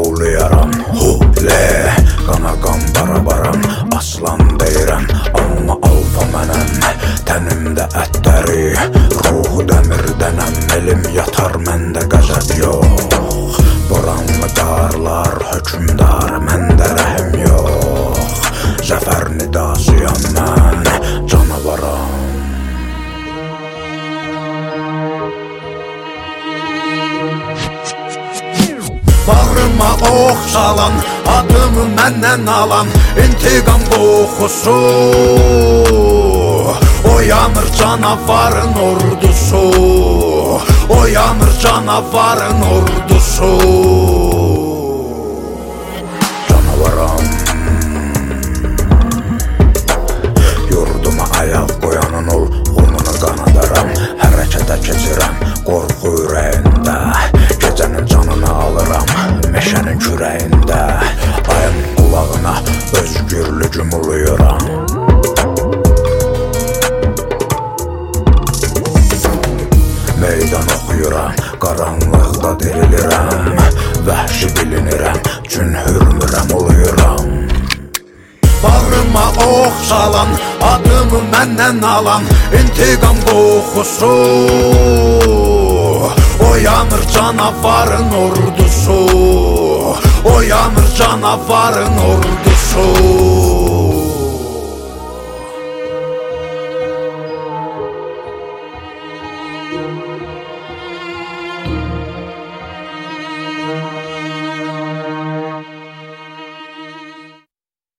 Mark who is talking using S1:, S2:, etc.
S1: laulajaram Hublee, qanaqan barabaram Aslan deyirəm, amma alfa mənəm Tənimdə ətləri, ruhu dəmirdənəm Elim yatar məndə qəzəb yox Boranlı qarlar hökümdar, məndə rəhim yox Zəfər nidasıyam mən, canavaram Bağrıma ox salan, adımı məndən alan İntiqam qoxusu. Oyanır canavarın ordusu. Oyanır canavarın ordusu Uluyuram Meydan oxuyuram Qaranlıqda dirilirəm Vəhşi bilinirəm Çün hürmürəm uluyuram Bağrıma ox salan, adımı məndən alan İntiqam qoxusu Oyanır canavarın ordusu Oyanır canavarın ordusu